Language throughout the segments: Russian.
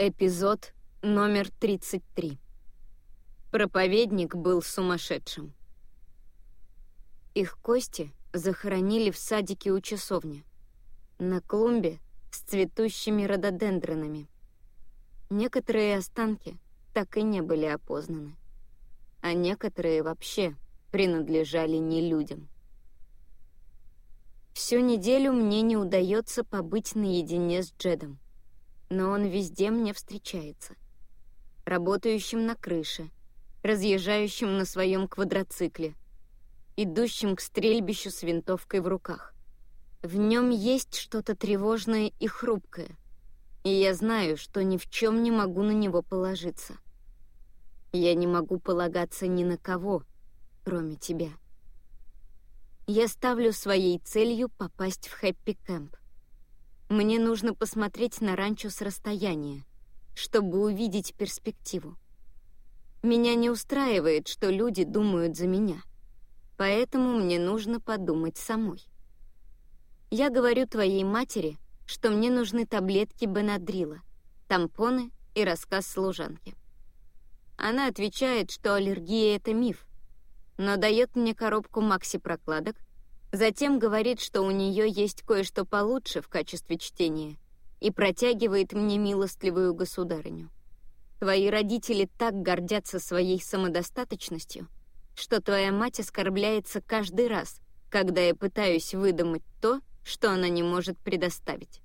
Эпизод номер 33. Проповедник был сумасшедшим. Их кости захоронили в садике у часовни, на клумбе с цветущими рододендронами. Некоторые останки так и не были опознаны, а некоторые вообще принадлежали не людям. Всю неделю мне не удается побыть наедине с Джедом — но он везде мне встречается. Работающим на крыше, разъезжающим на своем квадроцикле, идущим к стрельбищу с винтовкой в руках. В нем есть что-то тревожное и хрупкое, и я знаю, что ни в чем не могу на него положиться. Я не могу полагаться ни на кого, кроме тебя. Я ставлю своей целью попасть в хэппи-кэмп. Мне нужно посмотреть на ранчо с расстояния, чтобы увидеть перспективу. Меня не устраивает, что люди думают за меня, поэтому мне нужно подумать самой. Я говорю твоей матери, что мне нужны таблетки Бенадрила, тампоны и рассказ служанки. Она отвечает, что аллергия — это миф, но дает мне коробку макси-прокладок Затем говорит, что у нее есть кое-что получше в качестве чтения и протягивает мне милостливую государыню. Твои родители так гордятся своей самодостаточностью, что твоя мать оскорбляется каждый раз, когда я пытаюсь выдумать то, что она не может предоставить.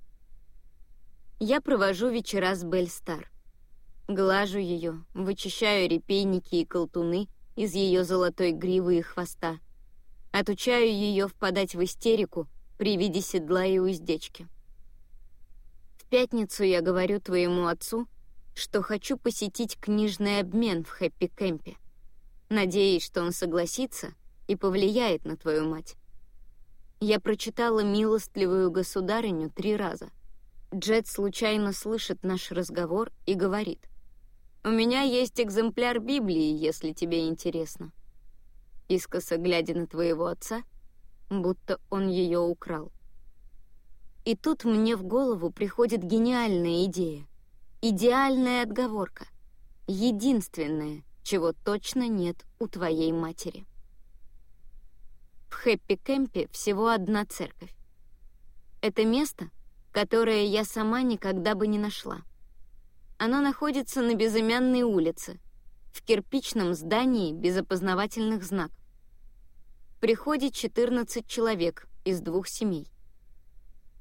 Я провожу вечера с Бельстар. Глажу ее, вычищаю репейники и колтуны из ее золотой гривы и хвоста — Отучаю ее впадать в истерику при виде седла и уздечки. В пятницу я говорю твоему отцу, что хочу посетить книжный обмен в хэппи-кэмпе. Надеюсь, что он согласится и повлияет на твою мать. Я прочитала «Милостливую государыню» три раза. Джет случайно слышит наш разговор и говорит. «У меня есть экземпляр Библии, если тебе интересно» искоса глядя на твоего отца, будто он ее украл. И тут мне в голову приходит гениальная идея. Идеальная отговорка. Единственное, чего точно нет у твоей матери. В Хэппи-Кэмпе всего одна церковь. Это место, которое я сама никогда бы не нашла. Оно находится на безымянной улице, в кирпичном здании без опознавательных знаков приходит 14 человек из двух семей.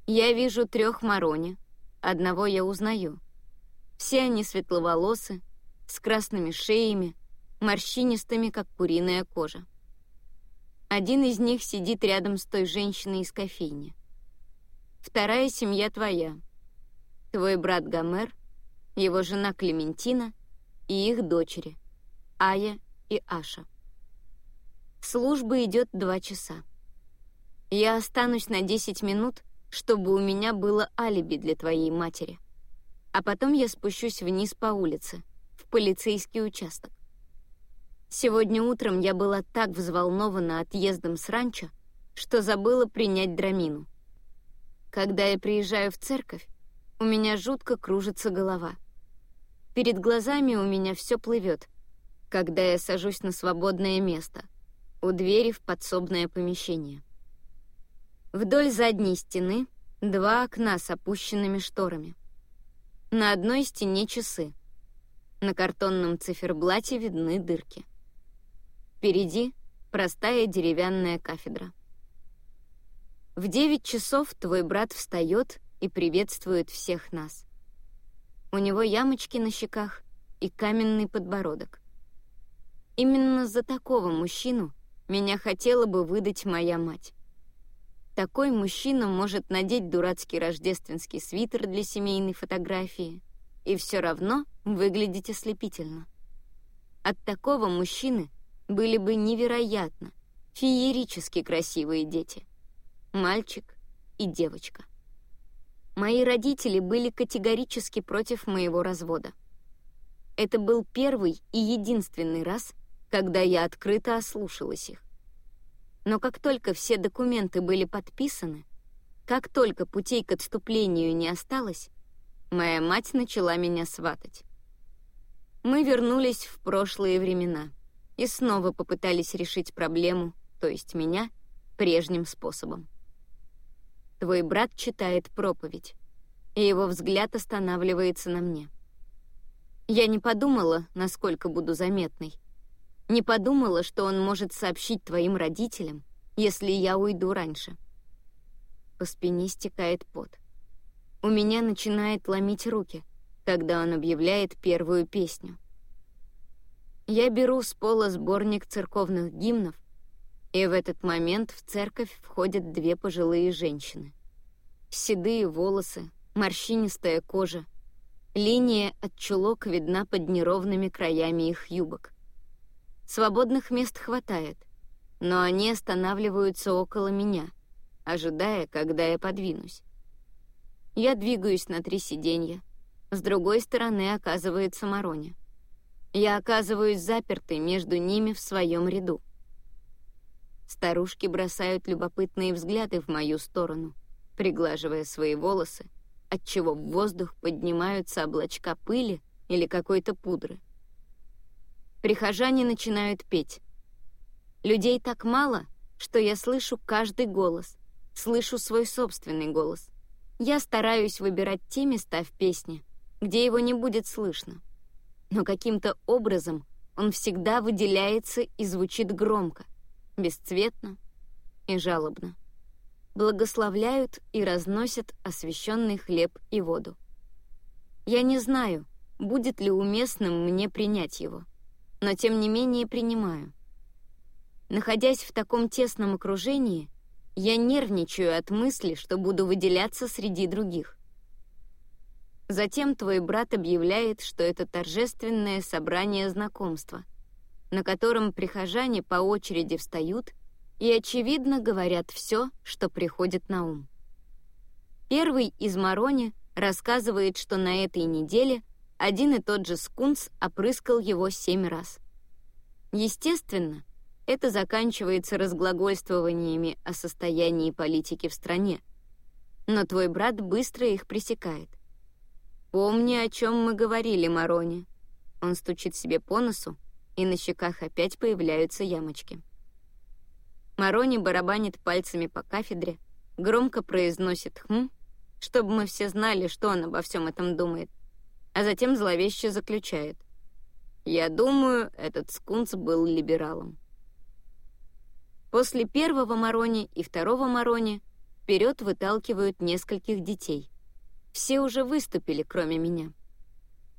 Я вижу трех Марони, одного я узнаю. Все они светловолосы, с красными шеями, морщинистыми, как куриная кожа. Один из них сидит рядом с той женщиной из кофейни. Вторая семья твоя. Твой брат Гомер, его жена Клементина и их дочери, Ая и Аша. Служба идет два часа. Я останусь на 10 минут, чтобы у меня было алиби для твоей матери. А потом я спущусь вниз по улице, в полицейский участок. Сегодня утром я была так взволнована отъездом с ранчо, что забыла принять драмину. Когда я приезжаю в церковь, у меня жутко кружится голова. Перед глазами у меня все плывет, когда я сажусь на свободное место у двери в подсобное помещение. Вдоль задней стены два окна с опущенными шторами. На одной стене часы. На картонном циферблате видны дырки. Впереди простая деревянная кафедра. В девять часов твой брат встает и приветствует всех нас. У него ямочки на щеках и каменный подбородок. Именно за такого мужчину меня хотела бы выдать моя мать. Такой мужчина может надеть дурацкий рождественский свитер для семейной фотографии и все равно выглядеть ослепительно. От такого мужчины были бы невероятно, феерически красивые дети. Мальчик и девочка. Мои родители были категорически против моего развода. Это был первый и единственный раз, когда я открыто ослушалась их. Но как только все документы были подписаны, как только путей к отступлению не осталось, моя мать начала меня сватать. Мы вернулись в прошлые времена и снова попытались решить проблему, то есть меня, прежним способом. Твой брат читает проповедь, и его взгляд останавливается на мне. Я не подумала, насколько буду заметной. Не подумала, что он может сообщить твоим родителям, если я уйду раньше. По спине стекает пот. У меня начинает ломить руки, когда он объявляет первую песню. Я беру с пола сборник церковных гимнов, и в этот момент в церковь входят две пожилые женщины. Седые волосы, морщинистая кожа. Линия от чулок видна под неровными краями их юбок. Свободных мест хватает, но они останавливаются около меня, ожидая, когда я подвинусь. Я двигаюсь на три сиденья. С другой стороны оказывается Мароня. Я оказываюсь запертой между ними в своем ряду. Старушки бросают любопытные взгляды в мою сторону, приглаживая свои волосы, отчего в воздух поднимаются облачка пыли или какой-то пудры. Прихожане начинают петь. Людей так мало, что я слышу каждый голос, слышу свой собственный голос. Я стараюсь выбирать те места в песне, где его не будет слышно. Но каким-то образом он всегда выделяется и звучит громко, бесцветно и жалобно благословляют и разносят освященный хлеб и воду. Я не знаю, будет ли уместным мне принять его, но тем не менее принимаю. Находясь в таком тесном окружении, я нервничаю от мысли, что буду выделяться среди других. Затем твой брат объявляет, что это торжественное собрание знакомства, на котором прихожане по очереди встают и, очевидно, говорят все, что приходит на ум. Первый из Марони рассказывает, что на этой неделе один и тот же скунс опрыскал его семь раз. Естественно, это заканчивается разглагольствованиями о состоянии политики в стране. Но твой брат быстро их пресекает. «Помни, о чем мы говорили, Марони». Он стучит себе по носу, и на щеках опять появляются ямочки. Марони барабанит пальцами по кафедре, громко произносит «хм», чтобы мы все знали, что он обо всем этом думает, а затем зловеще заключает. «Я думаю, этот скунс был либералом». После первого Марони и второго Марони вперед выталкивают нескольких детей. Все уже выступили, кроме меня.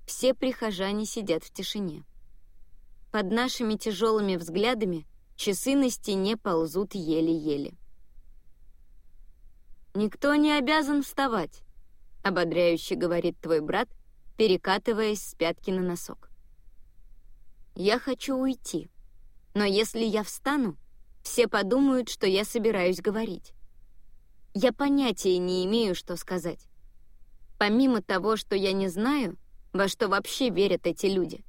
Все прихожане сидят в тишине. Под нашими тяжелыми взглядами Часы на стене ползут еле-еле. «Никто не обязан вставать», — ободряюще говорит твой брат, перекатываясь с пятки на носок. «Я хочу уйти, но если я встану, все подумают, что я собираюсь говорить. Я понятия не имею, что сказать. Помимо того, что я не знаю, во что вообще верят эти люди,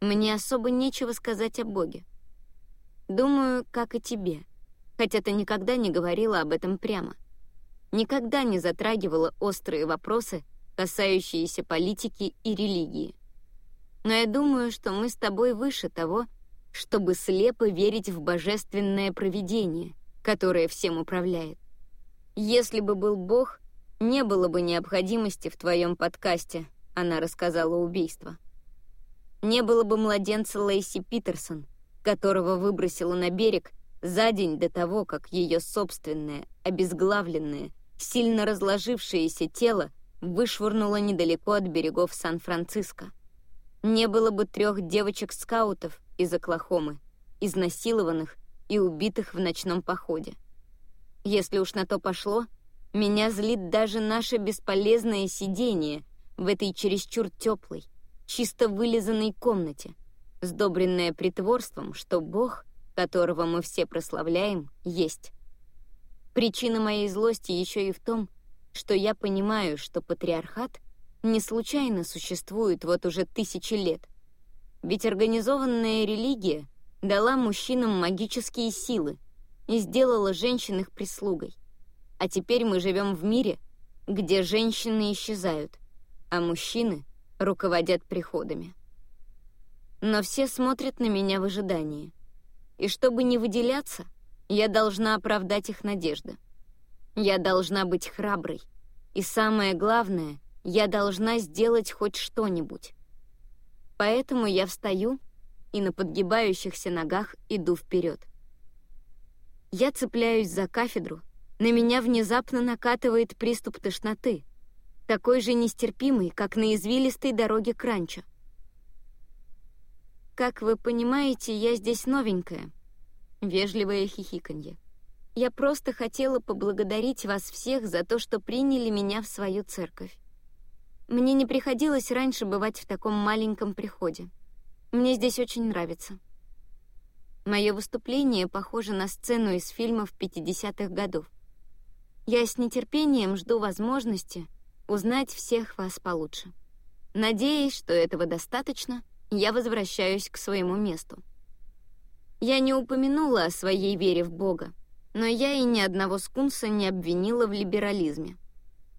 мне особо нечего сказать о Боге. Думаю, как и тебе. Хотя ты никогда не говорила об этом прямо. Никогда не затрагивала острые вопросы, касающиеся политики и религии. Но я думаю, что мы с тобой выше того, чтобы слепо верить в божественное провидение, которое всем управляет. Если бы был Бог, не было бы необходимости в твоем подкасте, она рассказала убийство. Не было бы младенца Лейси Питерсон — которого выбросила на берег за день до того, как ее собственное, обезглавленное, сильно разложившееся тело вышвырнуло недалеко от берегов Сан-Франциско. Не было бы трех девочек-скаутов из Оклахомы, изнасилованных и убитых в ночном походе. Если уж на то пошло, меня злит даже наше бесполезное сидение в этой чересчур теплой, чисто вылизанной комнате — сдобренное притворством, что Бог, которого мы все прославляем, есть. Причина моей злости еще и в том, что я понимаю, что патриархат не случайно существует вот уже тысячи лет. Ведь организованная религия дала мужчинам магические силы и сделала женщин их прислугой. А теперь мы живем в мире, где женщины исчезают. а мужчины руководят приходами. Но все смотрят на меня в ожидании. И чтобы не выделяться, я должна оправдать их надежды. Я должна быть храброй. И самое главное, я должна сделать хоть что-нибудь. Поэтому я встаю и на подгибающихся ногах иду вперед. Я цепляюсь за кафедру, на меня внезапно накатывает приступ тошноты, такой же нестерпимый, как на извилистой дороге к ранчо. «Как вы понимаете, я здесь новенькая», — вежливое хихиканье. «Я просто хотела поблагодарить вас всех за то, что приняли меня в свою церковь. Мне не приходилось раньше бывать в таком маленьком приходе. Мне здесь очень нравится». Мое выступление похоже на сцену из фильмов 50-х годов. Я с нетерпением жду возможности узнать всех вас получше. Надеясь, что этого достаточно, я возвращаюсь к своему месту. Я не упомянула о своей вере в Бога, но я и ни одного скунса не обвинила в либерализме.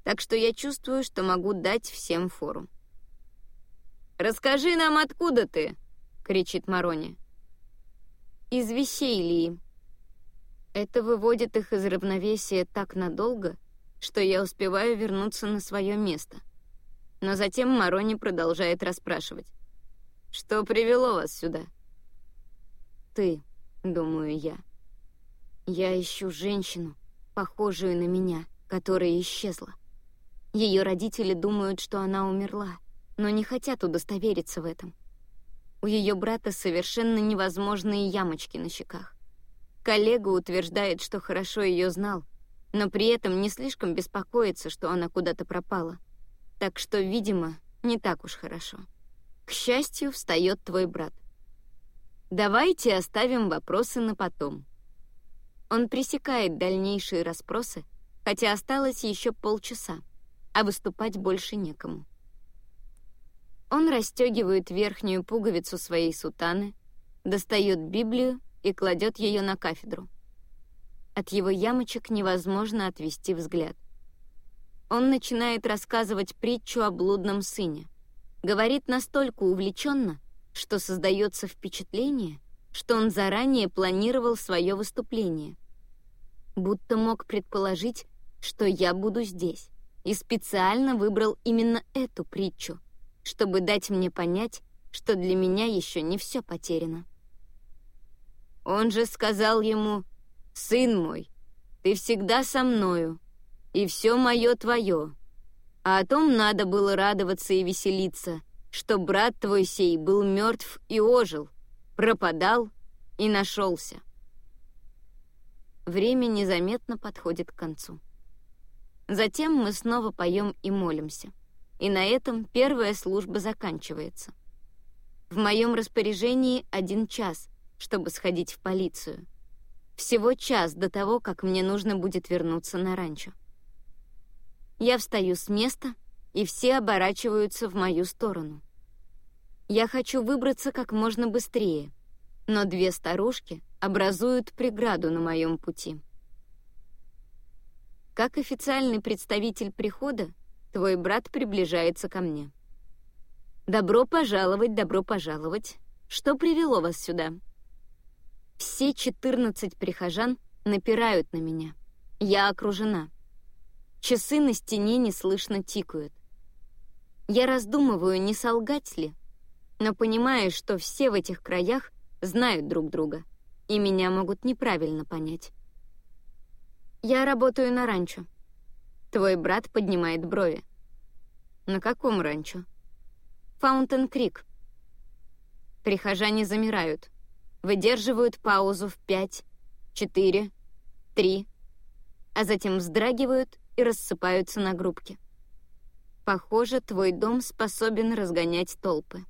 Так что я чувствую, что могу дать всем фору. «Расскажи нам, откуда ты?» — кричит Марони. «Из Весейлии», это выводит их из равновесия так надолго, что я успеваю вернуться на свое место. Но затем Марони продолжает расспрашивать. «Что привело вас сюда?» «Ты», — думаю я. Я ищу женщину, похожую на меня, которая исчезла. Ее родители думают, что она умерла, но не хотят удостовериться в этом. У ее брата совершенно невозможные ямочки на щеках. Коллега утверждает, что хорошо ее знал, но при этом не слишком беспокоится, что она куда-то пропала. Так что, видимо, не так уж хорошо. К счастью, встает твой брат. Давайте оставим вопросы на потом. Он пресекает дальнейшие расспросы, хотя осталось еще полчаса, а выступать больше некому. Он расстегивает верхнюю пуговицу своей сутаны, достает Библию и кладет ее на кафедру. От его ямочек невозможно отвести взгляд. Он начинает рассказывать притчу о блудном сыне. Говорит настолько увлеченно, что создается впечатление, что он заранее планировал свое выступление. Будто мог предположить, что я буду здесь, и специально выбрал именно эту притчу, чтобы дать мне понять, что для меня еще не все потеряно. Он же сказал ему, «Сын мой, ты всегда со мною, и все мое твое». А о том надо было радоваться и веселиться, что брат твой сей был мертв и ожил, пропадал и нашелся. Время незаметно подходит к концу. Затем мы снова поем и молимся. И на этом первая служба заканчивается. В моем распоряжении один час, чтобы сходить в полицию. Всего час до того, как мне нужно будет вернуться на ранчо. Я встаю с места, и все оборачиваются в мою сторону. Я хочу выбраться как можно быстрее, но две старушки образуют преграду на моем пути. Как официальный представитель прихода, твой брат приближается ко мне. «Добро пожаловать, добро пожаловать. Что привело вас сюда?» Все 14 прихожан напирают на меня. Я окружена. Часы на стене неслышно тикают. Я раздумываю, не солгать ли, но понимаю, что все в этих краях знают друг друга, и меня могут неправильно понять. Я работаю на ранчо. Твой брат поднимает брови. На каком ранчо? Фаунтен Крик. Прихожане замирают выдерживают паузу в пять, четыре, три, а затем вздрагивают и рассыпаются на группки. Похоже, твой дом способен разгонять толпы.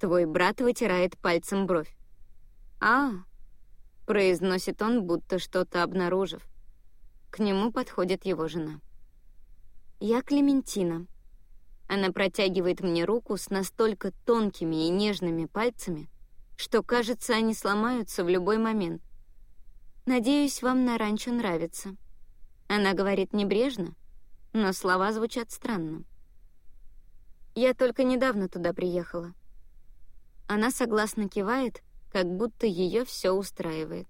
Твой брат вытирает пальцем бровь. «А», — произносит он, будто что-то обнаружив. К нему подходит его жена. «Я Клементина». Она протягивает мне руку с настолько тонкими и нежными пальцами, что, кажется, они сломаются в любой момент. «Надеюсь, вам на ранчо нравится». Она говорит небрежно, но слова звучат странно. Я только недавно туда приехала. Она согласно кивает, как будто ее все устраивает.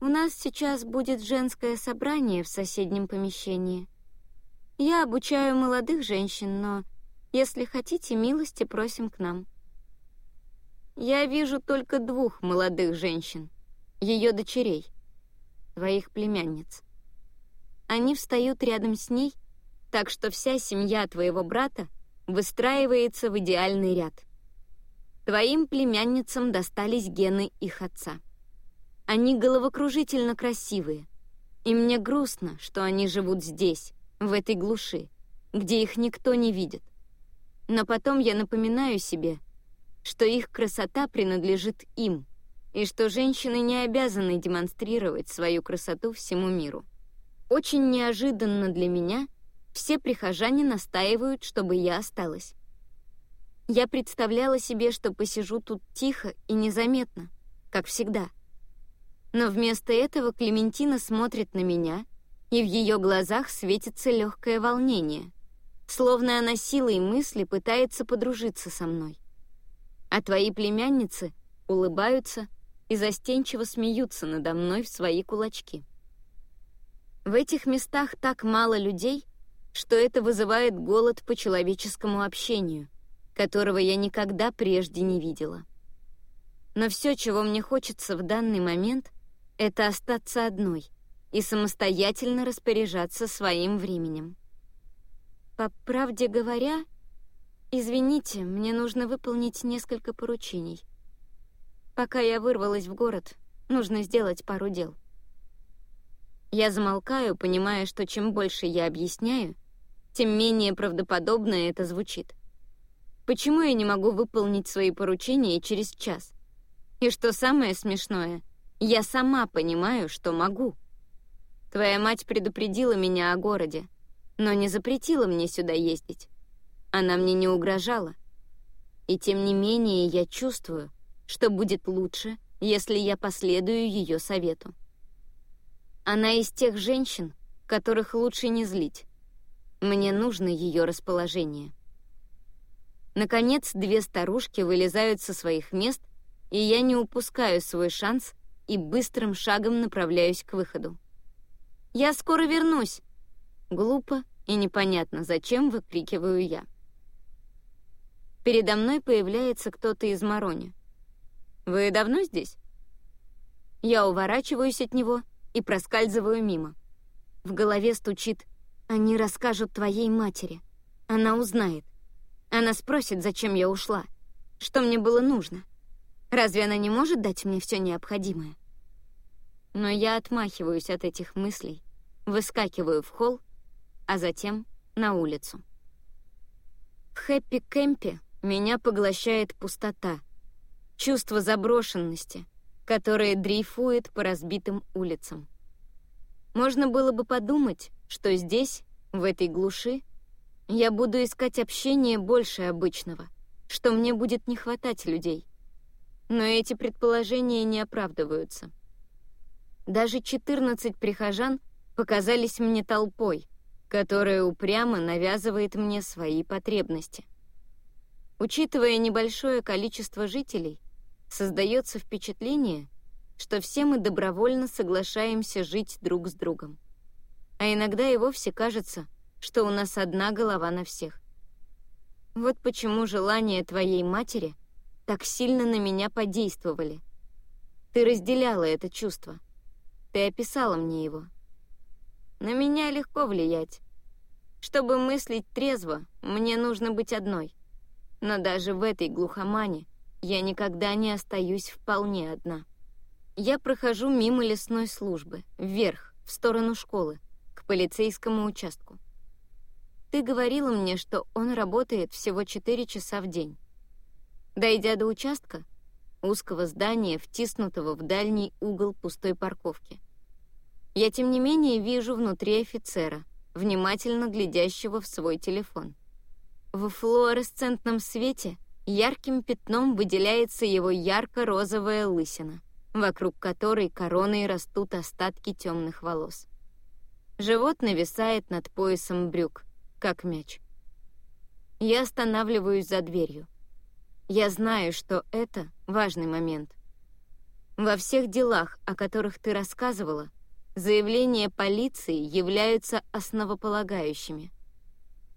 У нас сейчас будет женское собрание в соседнем помещении. Я обучаю молодых женщин, но если хотите, милости просим к нам. Я вижу только двух молодых женщин, ее дочерей, твоих племянниц. Они встают рядом с ней, так что вся семья твоего брата выстраивается в идеальный ряд. Твоим племянницам достались гены их отца. Они головокружительно красивые, и мне грустно, что они живут здесь, в этой глуши, где их никто не видит. Но потом я напоминаю себе, что их красота принадлежит им, и что женщины не обязаны демонстрировать свою красоту всему миру. Очень неожиданно для меня все прихожане настаивают, чтобы я осталась. Я представляла себе, что посижу тут тихо и незаметно, как всегда. Но вместо этого Клементина смотрит на меня, и в ее глазах светится легкое волнение, словно она силой мысли пытается подружиться со мной. А твои племянницы улыбаются и застенчиво смеются надо мной в свои кулачки. В этих местах так мало людей, что это вызывает голод по человеческому общению, которого я никогда прежде не видела. Но все, чего мне хочется в данный момент, это остаться одной и самостоятельно распоряжаться своим временем. По правде говоря, извините, мне нужно выполнить несколько поручений. Пока я вырвалась в город, нужно сделать пару дел. Я замолкаю, понимая, что чем больше я объясняю, тем менее правдоподобно это звучит. Почему я не могу выполнить свои поручения через час? И что самое смешное, я сама понимаю, что могу. Твоя мать предупредила меня о городе, но не запретила мне сюда ездить. Она мне не угрожала. И тем не менее я чувствую, что будет лучше, если я последую ее совету. Она из тех женщин, которых лучше не злить. Мне нужно ее расположение. Наконец, две старушки вылезают со своих мест, и я не упускаю свой шанс и быстрым шагом направляюсь к выходу. «Я скоро вернусь!» Глупо и непонятно, зачем выкрикиваю я. Передо мной появляется кто-то из Марони. «Вы давно здесь?» Я уворачиваюсь от него и проскальзываю мимо. В голове стучит они расскажут твоей матери. Она узнает. Она спросит, зачем я ушла. Что мне было нужно. Разве она не может дать мне все необходимое? Но я отмахиваюсь от этих мыслей, выскакиваю в холл, а затем на улицу. В хэппи-кэмпе меня поглощает пустота, чувство заброшенности, которое дрейфует по разбитым улицам. Можно было бы подумать, что здесь, в этой глуши, я буду искать общение больше обычного, что мне будет не хватать людей. Но эти предположения не оправдываются. Даже 14 прихожан показались мне толпой, которая упрямо навязывает мне свои потребности. Учитывая небольшое количество жителей, создается впечатление, что все мы добровольно соглашаемся жить друг с другом а иногда и вовсе кажется, что у нас одна голова на всех. Вот почему желания твоей матери так сильно на меня подействовали. Ты разделяла это чувство. Ты описала мне его. На меня легко влиять. Чтобы мыслить трезво, мне нужно быть одной. Но даже в этой глухомане я никогда не остаюсь вполне одна. Я прохожу мимо лесной службы, вверх, в сторону школы к полицейскому участку. Ты говорила мне, что он работает всего 4 часа в день. Дойдя до участка, узкого здания, втиснутого в дальний угол пустой парковки, я, тем не менее, вижу внутри офицера, внимательно глядящего в свой телефон. В флуоресцентном свете ярким пятном выделяется его ярко-розовая лысина, вокруг которой короной растут остатки темных волос. Живот нависает над поясом брюк, как мяч. Я останавливаюсь за дверью. Я знаю, что это важный момент. Во всех делах, о которых ты рассказывала, заявления полиции являются основополагающими.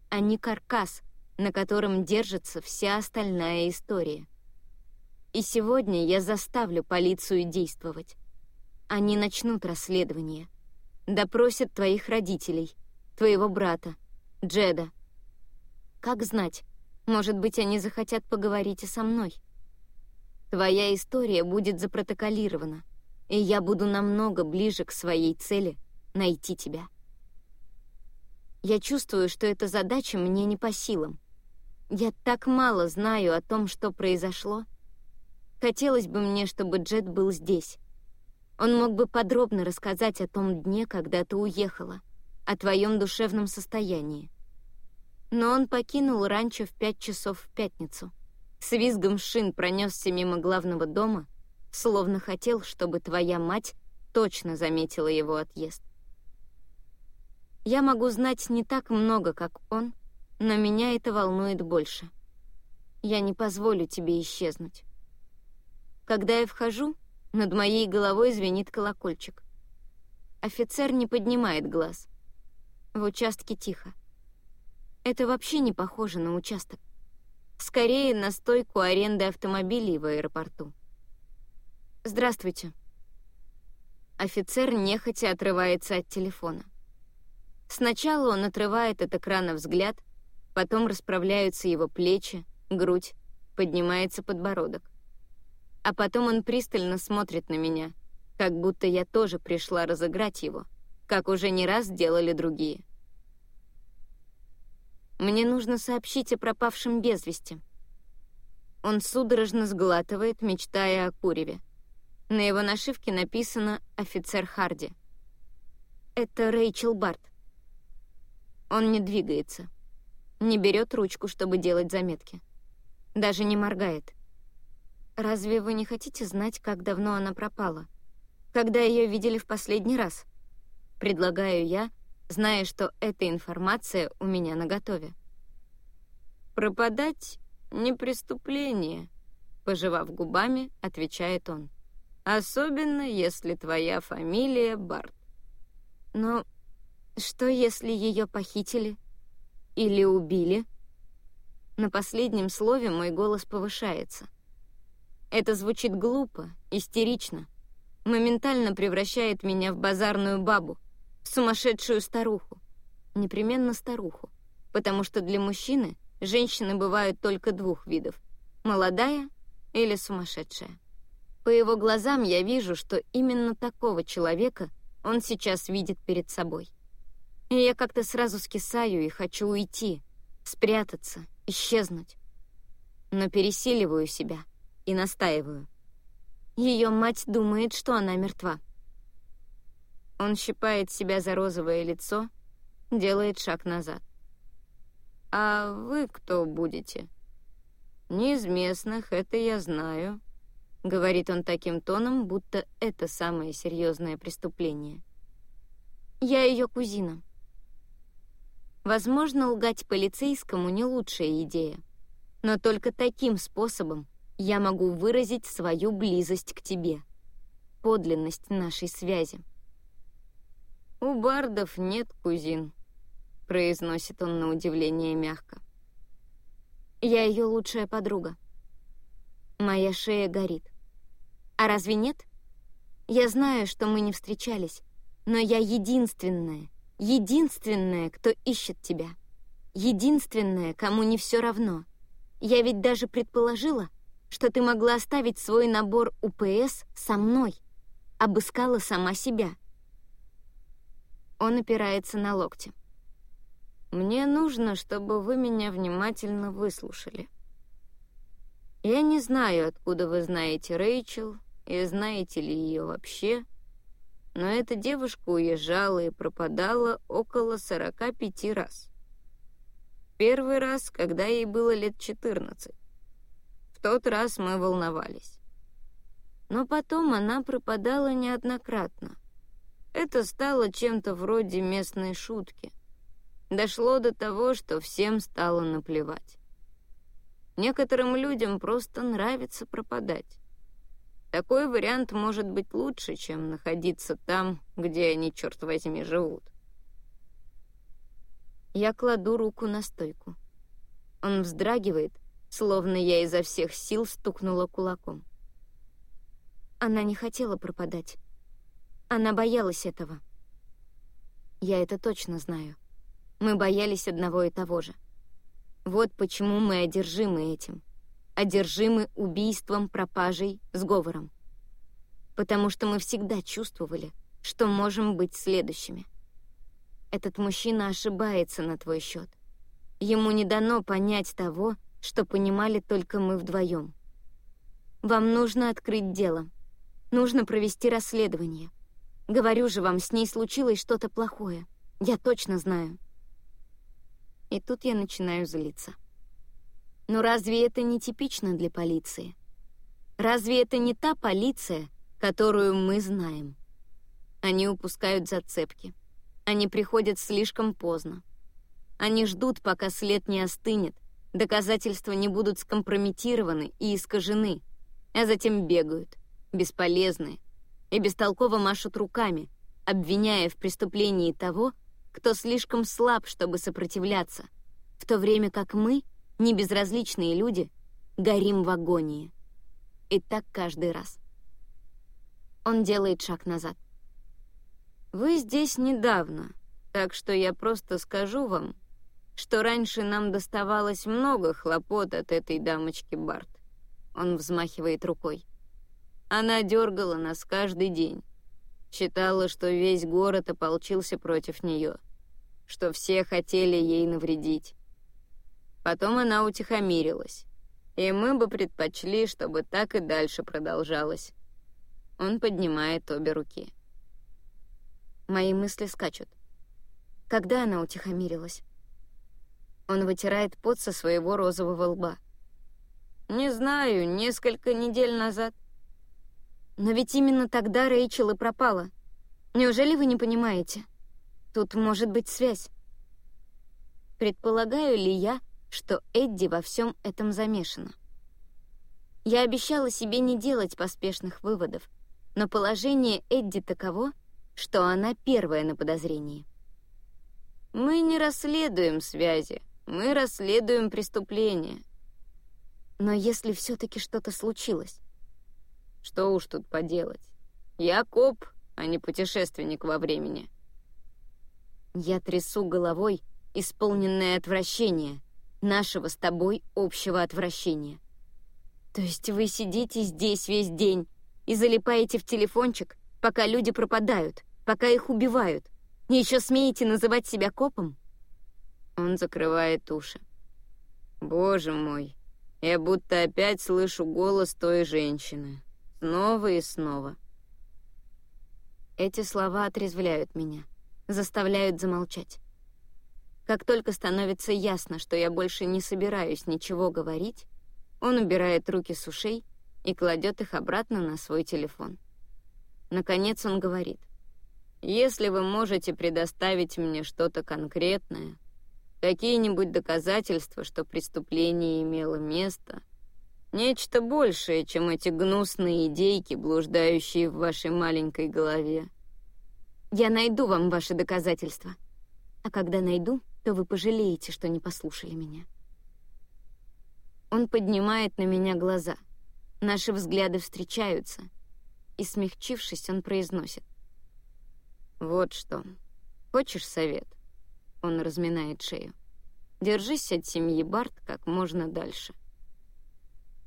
Они каркас, на котором держится вся остальная история. И сегодня я заставлю полицию действовать. Они начнут расследование. Допросят твоих родителей, твоего брата, Джеда. Как знать, может быть, они захотят поговорить и со мной. Твоя история будет запротоколирована, и я буду намного ближе к своей цели — найти тебя. Я чувствую, что эта задача мне не по силам. Я так мало знаю о том, что произошло. Хотелось бы мне, чтобы Джет был здесь. Он мог бы подробно рассказать о том дне, когда ты уехала, о твоем душевном состоянии. Но он покинул ранчо в пять часов в пятницу. С визгом шин пронесся мимо главного дома, словно хотел, чтобы твоя мать точно заметила его отъезд. Я могу знать не так много, как он, но меня это волнует больше. Я не позволю тебе исчезнуть. Когда я вхожу, над моей головой звенит колокольчик. Офицер не поднимает глаз. В участке тихо. Это вообще не похоже на участок. Скорее, на стойку аренды автомобилей в аэропорту. «Здравствуйте». Офицер нехотя отрывается от телефона. Сначала он отрывает от экрана взгляд, потом расправляются его плечи, грудь, поднимается подбородок. А потом он пристально смотрит на меня, как будто я тоже пришла разыграть его, как уже не раз делали другие. Мне нужно сообщить о пропавшем без вести. Он судорожно сглатывает, мечтая о куреве. На его нашивке написано «Офицер Харди». Это Рэйчел Барт. Он не двигается. Не берет ручку, чтобы делать заметки. Даже не моргает. Разве вы не хотите знать, как давно она пропала? Когда ее видели в последний раз? Предлагаю я, зная, что эта информация у меня наготове. «Пропадать — не преступление», — пожевав губами, отвечает он. «Особенно, если твоя фамилия Барт». Но что, если ее похитили или убили? На последнем слове мой голос повышается. Это звучит глупо, истерично, моментально превращает меня в базарную бабу, сумасшедшую старуху. Непременно старуху, потому что для мужчины женщины бывают только двух видов — молодая или сумасшедшая. По его глазам я вижу, что именно такого человека он сейчас видит перед собой. И я как-то сразу скисаю и хочу уйти, спрятаться, исчезнуть. Но пересиливаю себя и настаиваю. Ее мать думает, что она мертва. Он щипает себя за розовое лицо, делает шаг назад. «А вы кто будете?» «Не из местных, это я знаю», — говорит он таким тоном, будто это самое серьезное преступление. «Я ее кузина», Возможно, лгать полицейскому не лучшая идея. Но только таким способом я могу выразить свою близость к тебе, подлинность нашей связи. «У бардов нет кузин», — произносит он на удивление мягко. «Я ее лучшая подруга. Моя шея горит. А разве нет? Я знаю, что мы не встречались, но я единственная, Единственная, кто ищет тебя. Единственная, кому не все равно. Я ведь даже предположила, что ты могла оставить свой набор УПС со мной. Обыскала сама себя. Он опирается на локти. Мне нужно, чтобы вы меня внимательно выслушали. Я не знаю, откуда вы знаете Рэйчел, и знаете ли ее вообще, но эта девушка уезжала и пропадала около 45 раз. Первый раз, когда ей было лет 14. В тот раз мы волновались. Но потом она пропадала неоднократно. Это стало чем-то вроде местной шутки. дошло до того, что всем стало наплевать. Некоторым людям просто нравится пропадать. Такой вариант может быть лучше, чем находиться там, где они, черт возьми, живут. Я кладу руку на стойку. Он вздрагивает, словно я изо всех сил стукнула кулаком. Она не хотела пропадать. Она боялась этого. Я это точно знаю. Мы боялись одного и того же. Вот почему мы одержимы этим. Одержимы убийством, пропажей, сговором. Потому что мы всегда чувствовали, что можем быть следующими. Этот мужчина ошибается на твой счет. Ему не дано понять того, что понимали только мы вдвоем. Вам нужно открыть дело. Нужно провести расследование. Говорю же вам, с ней случилось что-то плохое. Я точно знаю. И тут я начинаю злиться. Но разве это не типично для полиции? Разве это не та полиция, которую мы знаем? Они упускают зацепки. Они приходят слишком поздно. Они ждут, пока след не остынет, доказательства не будут скомпрометированы и искажены, а затем бегают, бесполезные, и бестолково машут руками, обвиняя в преступлении того, кто слишком слаб, чтобы сопротивляться, в то время как мы, небезразличные люди, горим в агонии. И так каждый раз. Он делает шаг назад. «Вы здесь недавно, так что я просто скажу вам, что раньше нам доставалось много хлопот от этой дамочки Барт». Он взмахивает рукой. Она дергала нас каждый день. Считала, что весь город ополчился против нее, что все хотели ей навредить. Потом она утихомирилась, и мы бы предпочли, чтобы так и дальше продолжалось. Он поднимает обе руки. Мои мысли скачут. Когда она утихомирилась? Он вытирает пот со своего розового лба. «Не знаю, несколько недель назад». «Но ведь именно тогда Рэйчел и пропала. Неужели вы не понимаете? Тут может быть связь». Предполагаю ли я, что Эдди во всем этом замешана? Я обещала себе не делать поспешных выводов, но положение Эдди таково, что она первая на подозрении. Мы не расследуем связи, мы расследуем преступления. Но если все-таки что-то случилось? Что уж тут поделать? Я коп, а не путешественник во времени. Я трясу головой, исполненное отвращение, нашего с тобой общего отвращения. То есть вы сидите здесь весь день и залипаете в телефончик, пока люди пропадают, пока их убивают, и еще смеете называть себя копом?» Он закрывает уши. «Боже мой, я будто опять слышу голос той женщины. Снова и снова». Эти слова отрезвляют меня, заставляют замолчать. Как только становится ясно, что я больше не собираюсь ничего говорить, он убирает руки с ушей и кладет их обратно на свой телефон. Наконец он говорит. «Если вы можете предоставить мне что-то конкретное, какие-нибудь доказательства, что преступление имело место, нечто большее, чем эти гнусные идейки, блуждающие в вашей маленькой голове». «Я найду вам ваши доказательства. А когда найду, то вы пожалеете, что не послушали меня». Он поднимает на меня глаза. Наши взгляды встречаются — и, смягчившись, он произносит. «Вот что. Хочешь совет?» Он разминает шею. «Держись от семьи Барт как можно дальше».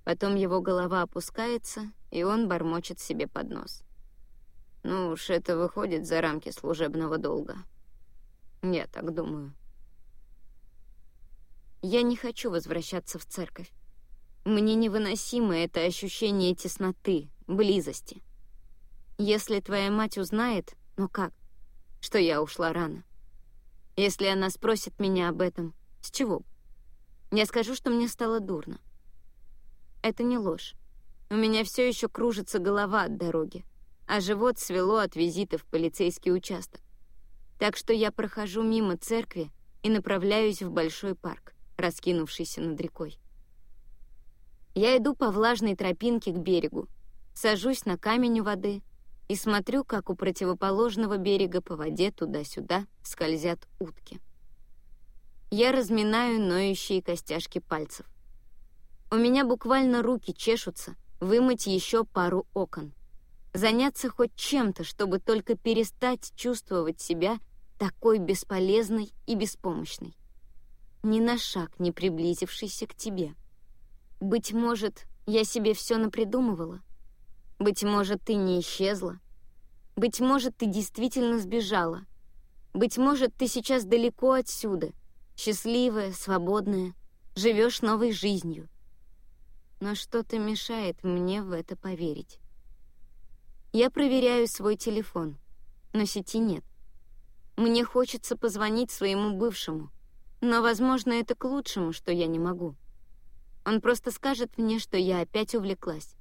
Потом его голова опускается, и он бормочет себе под нос. «Ну уж это выходит за рамки служебного долга. Я так думаю». Я не хочу возвращаться в церковь. Мне невыносимо это ощущение тесноты, близости. Если твоя мать узнает, ну как, что я ушла рано? Если она спросит меня об этом, с чего? Я скажу, что мне стало дурно. Это не ложь. У меня все еще кружится голова от дороги, а живот свело от визита в полицейский участок. Так что я прохожу мимо церкви, и направляюсь в большой парк, раскинувшийся над рекой. Я иду по влажной тропинке к берегу, сажусь на камень у воды и смотрю, как у противоположного берега по воде туда-сюда скользят утки. Я разминаю ноющие костяшки пальцев. У меня буквально руки чешутся вымыть еще пару окон. Заняться хоть чем-то, чтобы только перестать чувствовать себя такой бесполезной и беспомощной. Ни на шаг не приблизившейся к тебе. Быть может, я себе все напридумывала. Быть может, ты не исчезла. Быть может, ты действительно сбежала. Быть может, ты сейчас далеко отсюда, счастливая, свободная, живешь новой жизнью. Но что-то мешает мне в это поверить. Я проверяю свой телефон, но сети нет. Мне хочется позвонить своему бывшему, но, возможно, это к лучшему, что я не могу. Он просто скажет мне, что я опять увлеклась.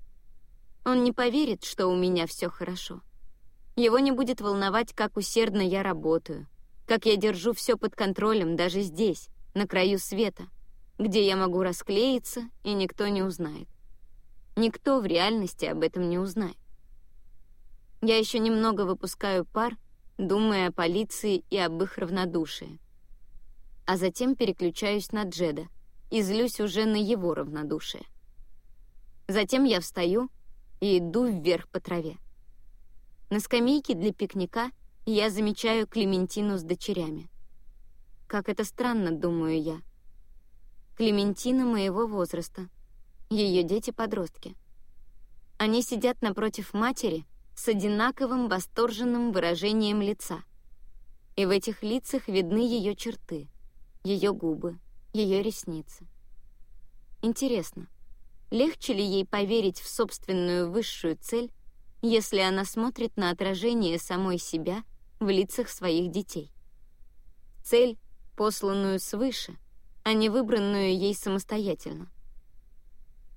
Он не поверит, что у меня все хорошо. Его не будет волновать, как усердно я работаю, как я держу все под контролем даже здесь, на краю света, где я могу расклеиться, и никто не узнает. Никто в реальности об этом не узнает. Я еще немного выпускаю пар, думая о полиции и об их равнодушии. А затем переключаюсь на Джеда и злюсь уже на его равнодушие. Затем я встаю и иду вверх по траве. На скамейке для пикника я замечаю Клементину с дочерями. Как это странно, думаю я. Клементина моего возраста. Ее дети-подростки. Они сидят напротив матери — с одинаковым восторженным выражением лица. И в этих лицах видны ее черты, ее губы, ее ресницы. Интересно, легче ли ей поверить в собственную высшую цель, если она смотрит на отражение самой себя в лицах своих детей? Цель, посланную свыше, а не выбранную ей самостоятельно.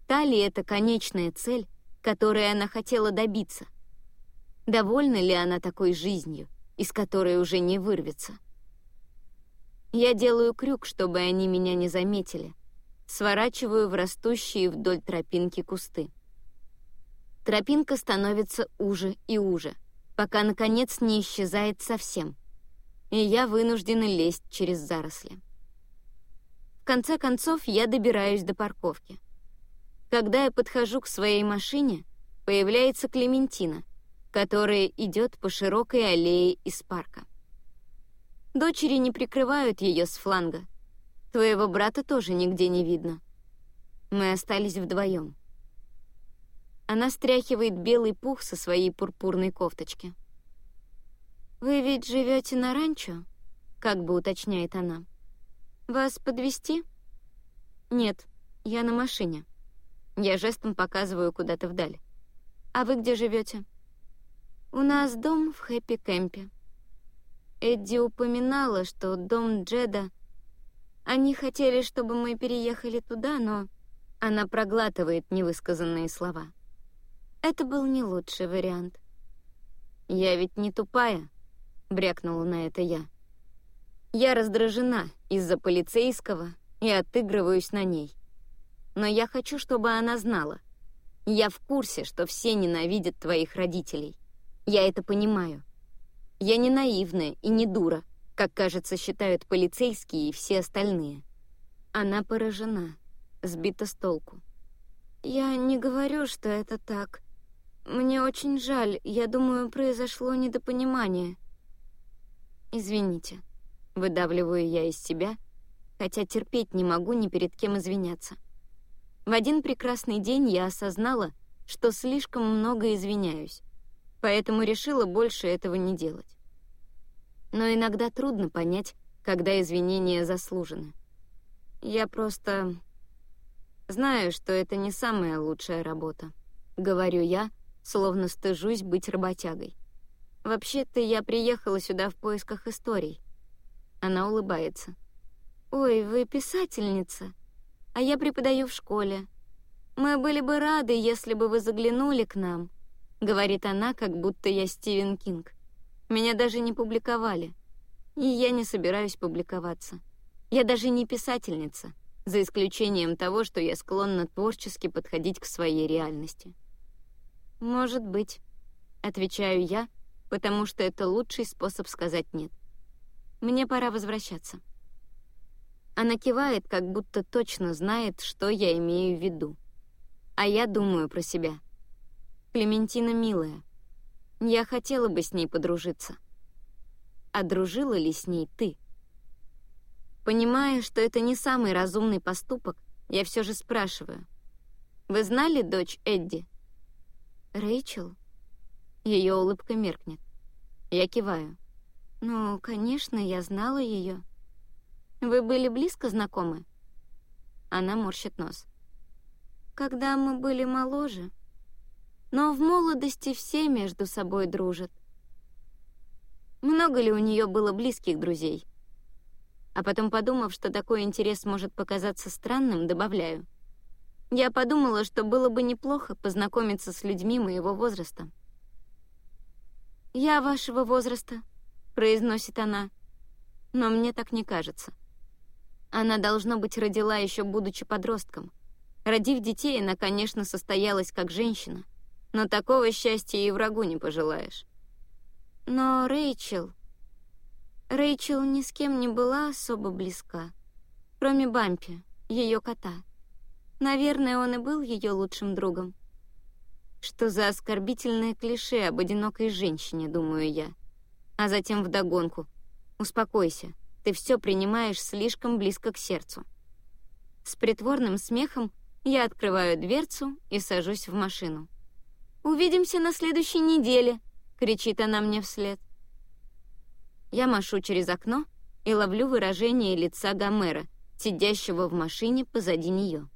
Та ли это конечная цель, которой она хотела добиться — Довольна ли она такой жизнью, из которой уже не вырвется? Я делаю крюк, чтобы они меня не заметили. Сворачиваю в растущие вдоль тропинки кусты. Тропинка становится уже и уже, пока, наконец, не исчезает совсем. И я вынуждена лезть через заросли. Конце концов, я добираюсь до парковки. Когда я подхожу к своей машине, появляется Клементина, которая идет по широкой аллее из парка. Дочери не прикрывают ее с фланга. Твоего брата тоже нигде не видно. Мы остались вдвоем. Она стряхивает белый пух со своей пурпурной кофточки. «Вы ведь живете на ранчо?» — как бы уточняет она. «Вас подвести? «Нет, я на машине». Я жестом показываю куда-то вдаль. «А вы где живете? У нас дом в хэппи-кэмпе. Эдди упоминала, что дом Джеда... Они хотели, чтобы мы переехали туда, но... Она проглатывает невысказанные слова. Это был не лучший вариант. «Я ведь не тупая», — брякнула на это я. «Я раздражена из-за полицейского и отыгрываюсь на ней. Но я хочу, чтобы она знала. Я в курсе, что все ненавидят твоих родителей. Я это понимаю. Я не наивная и не дура, как, кажется, считают полицейские и все остальные. Она поражена, сбита с толку. «Я не говорю, что это так. Мне очень жаль. Я думаю, произошло недопонимание». «Извините», — выдавливаю я из себя, хотя терпеть не могу ни перед кем извиняться. В один прекрасный день я осознала, что слишком много извиняюсь поэтому решила больше этого не делать. Но иногда трудно понять, когда извинения заслужены. Я просто знаю, что это не самая лучшая работа. Говорю я, словно стыжусь быть работягой. Вообще-то я приехала сюда в поисках историй. Она улыбается. «Ой, вы писательница, а я преподаю в школе. Мы были бы рады, если бы вы заглянули к нам. — говорит она, как будто я Стивен Кинг. «Меня даже не публиковали. И я не собираюсь публиковаться. Я даже не писательница, за исключением того, что я склонна творчески подходить к своей реальности. «Может быть», — отвечаю я, потому что это лучший способ сказать «нет». Мне пора возвращаться. Она кивает, как будто точно знает, что я имею в виду. А я думаю про себя. Клементина милая. Я хотела бы с ней подружиться. А дружила ли с ней ты? Понимая, что это не самый разумный поступок, я все же спрашиваю. «Вы знали дочь Эдди?» «Рэйчел?» Ее улыбка меркнет. Я киваю. «Ну, конечно, я знала ее. Вы были близко знакомы?» Она морщит нос. «Когда мы были моложе. Но в молодости все между собой дружат. Много ли у нее было близких друзей?» А потом, подумав, что такой интерес может показаться странным, добавляю. Я подумала, что было бы неплохо познакомиться с людьми моего возраста. «Я вашего возраста», — произносит она. «Но мне так не кажется. Она, должно быть, родила еще будучи подростком. Родив детей, она, конечно, состоялась как женщина, но такого счастья и врагу не пожелаешь. Но Рэйчел... Рэйчел ни с кем не была особо близка, кроме Бампи, ее кота. Наверное, он и был ее лучшим другом. Что за оскорбительное клише об одинокой женщине, думаю я. А затем вдогонку. Успокойся, ты все принимаешь слишком близко к сердцу. С притворным смехом я открываю дверцу и сажусь в машину. «Увидимся на следующей неделе», — кричит она мне вслед. Я машу через окно и ловлю выражение лица Гомера, сидящего в машине позади нее.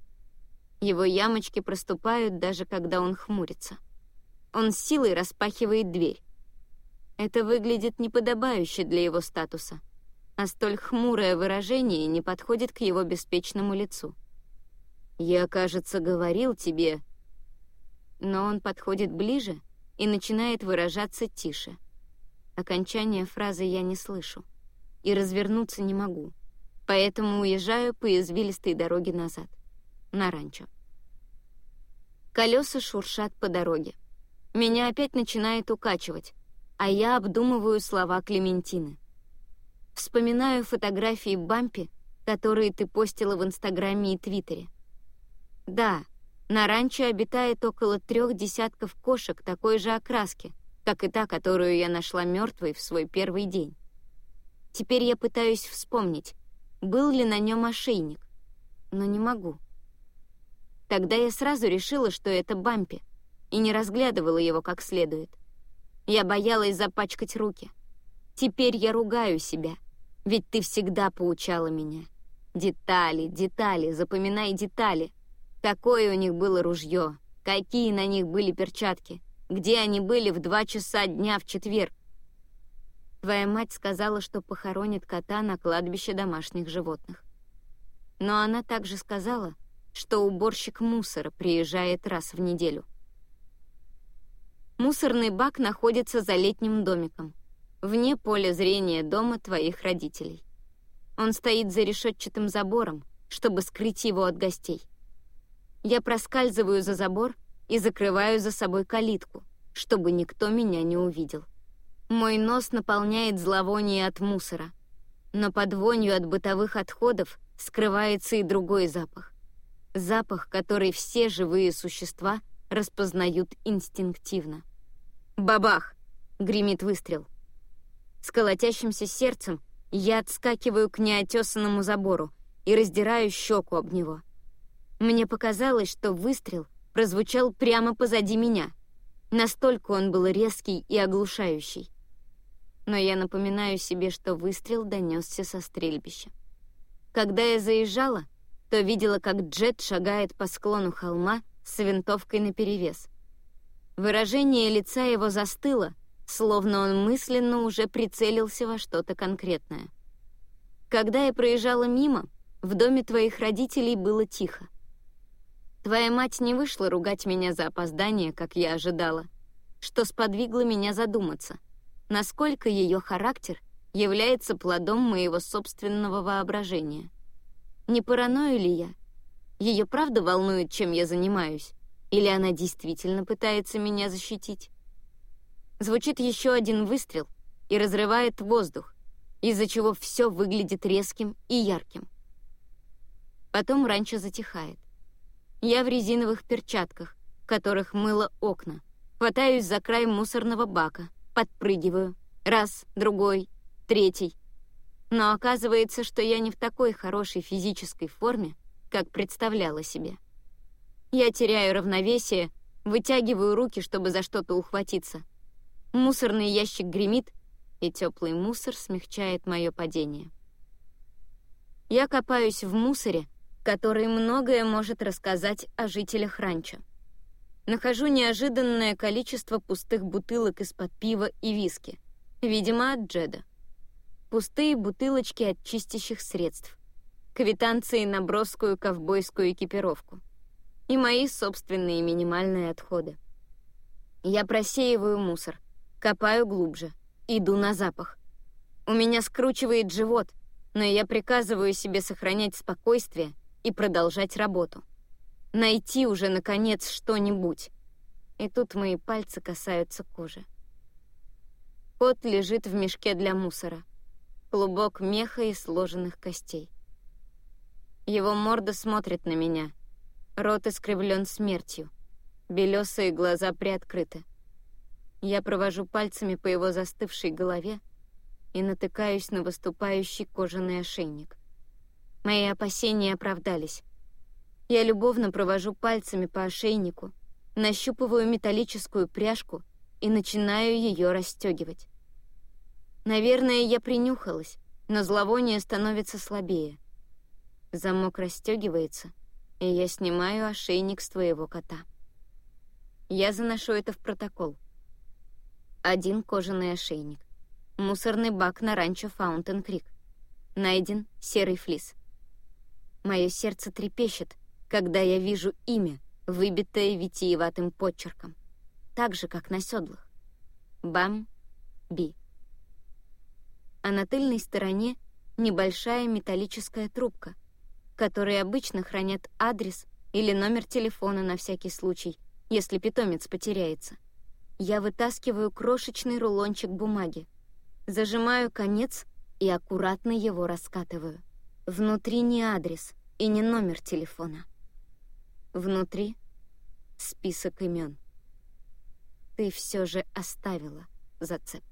Его ямочки проступают, даже когда он хмурится. Он силой распахивает дверь. Это выглядит неподобающе для его статуса, а столь хмурое выражение не подходит к его беспечному лицу. «Я, кажется, говорил тебе...» Но он подходит ближе и начинает выражаться тише. Окончание фразы я не слышу и развернуться не могу, поэтому уезжаю по извилистой дороге назад, на ранчо. Колеса шуршат по дороге. Меня опять начинает укачивать, а я обдумываю слова Клементины. Вспоминаю фотографии Бампи, которые ты постила в Инстаграме и Твиттере. Да, на ранчо обитает около трех десятков кошек такой же окраски, как и та, которую я нашла мертвой в свой первый день. Теперь я пытаюсь вспомнить, был ли на нем ошейник, но не могу. Тогда я сразу решила, что это Бампи, и не разглядывала его как следует. Я боялась запачкать руки. Теперь я ругаю себя, ведь ты всегда поучала меня. Детали, детали, запоминай детали. Какое у них было ружье, какие на них были перчатки, где они были в два часа дня в четверг. Твоя мать сказала, что похоронит кота на кладбище домашних животных. Но она также сказала, что уборщик мусора приезжает раз в неделю. Мусорный бак находится за летним домиком, вне поля зрения дома твоих родителей. Он стоит за решетчатым забором, чтобы скрыть его от гостей. Я проскальзываю за забор и закрываю за собой калитку, чтобы никто меня не увидел. Мой нос наполняет зловоние от мусора, но под вонью от бытовых отходов скрывается и другой запах запах, который все живые существа распознают инстинктивно. «Бабах!» — гремит выстрел. С колотящимся сердцем я отскакиваю к неотесанному забору и раздираю щеку об него. Мне показалось, что выстрел прозвучал прямо позади меня. Настолько он был резкий и оглушающий. Но я напоминаю себе, что выстрел донесся со стрельбища. Когда я заезжала, то видела, как Джет шагает по склону холма с винтовкой наперевес. Выражение лица его застыло, словно он мысленно уже прицелился во что-то конкретное. Когда я проезжала мимо, в доме твоих родителей было тихо. Твоя мать не вышла ругать меня за опоздание, как я ожидала, что сподвигло меня задуматься, насколько ее характер является плодом моего собственного воображения. Не параною ли я? Ее правда волнует, чем я занимаюсь? Или она действительно пытается меня защитить? Звучит еще один выстрел и разрывает воздух, из-за чего все выглядит резким и ярким. Потом раньше затихает. Я в резиновых перчатках, в которых мыло окна. Хватаюсь за край мусорного бака, подпрыгиваю. Раз, другой, третий. Но оказывается, что я не в такой хорошей физической форме, как представляла себе. Я теряю равновесие, вытягиваю руки, чтобы за что-то ухватиться. Мусорный ящик гремит, и теплый мусор смягчает мое падение. Я копаюсь в мусоре, который многое может рассказать о жителях ранчо. Нахожу неожиданное количество пустых бутылок из-под пива и виски, видимо, от Джеда. Пустые бутылочки от чистящих средств, квитанции на броскую ковбойскую экипировку и мои собственные минимальные отходы. Я просеиваю мусор, копаю глубже, иду на запах. У меня скручивает живот, но я приказываю себе сохранять спокойствие — и продолжать работу. Найти уже, наконец, что-нибудь. И тут мои пальцы касаются кожи. Кот лежит в мешке для мусора. Клубок меха и сложенных костей. Его морда смотрит на меня. Рот искривлен смертью. Белесые глаза приоткрыты. Я провожу пальцами по его застывшей голове и натыкаюсь на выступающий кожаный ошейник. Мои опасения оправдались. Я любовно провожу пальцами по ошейнику, нащупываю металлическую пряжку и начинаю ее расстегивать. Наверное, я принюхалась, но зловоние становится слабее. Замок расстегивается, и я снимаю ошейник с твоего кота. Я заношу это в протокол. Один кожаный ошейник. Мусорный бак на ранчо Фаунтен Крик. Найден серый флис. Мое сердце трепещет, когда я вижу имя, выбитое витиеватым подчерком, так же, как на седлах. Бам-Би. А на тыльной стороне небольшая металлическая трубка, которой обычно хранят адрес или номер телефона на всякий случай, если питомец потеряется. Я вытаскиваю крошечный рулончик бумаги, зажимаю конец и аккуратно его раскатываю. Внутри не адрес и не номер телефона. Внутри список имен. Ты все же оставила зацеп.